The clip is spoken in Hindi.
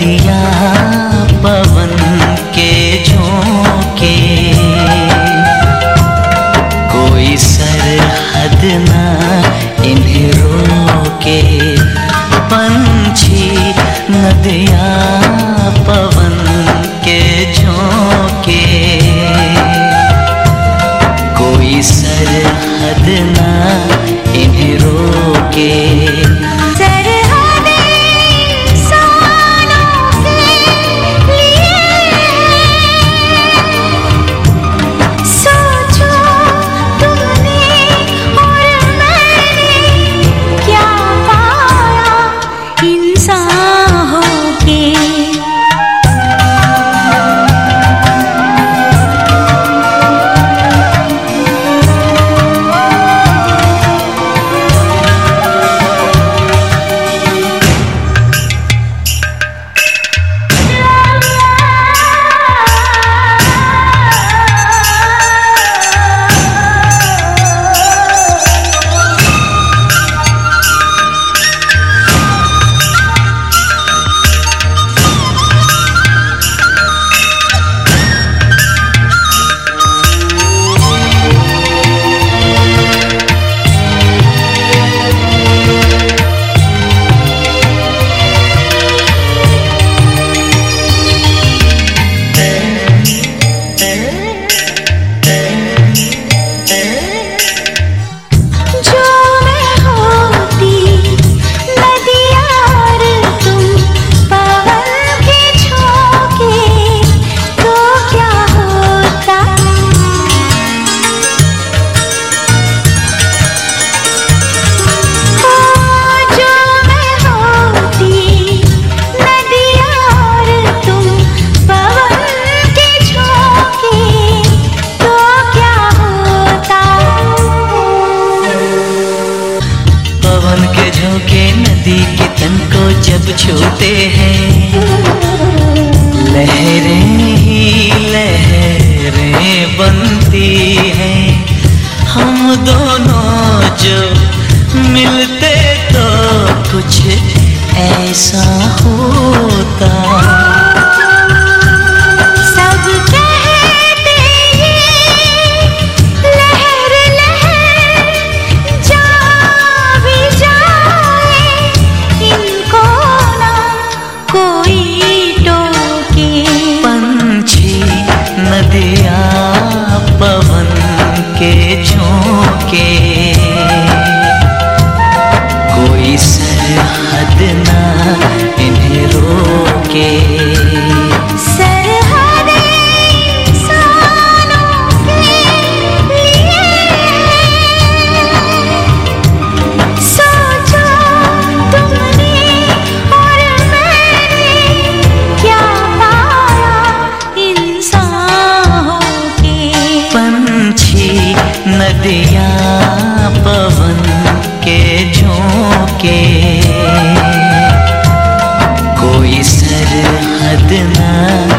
नदिया पवन के झोंके। कोई सरहद ना इन्हें रोके। पंछी नदिया पवन के झोंके। कोई सरहद ना इन्हें रोके। पवन के झोंके नदी के तन को जब छूते हैं? लहरें ही लहरें बनती हैं। हम दोनों जो मिलते तो कुछ ऐसा होता पवन के झोंके। कोई सरहद ना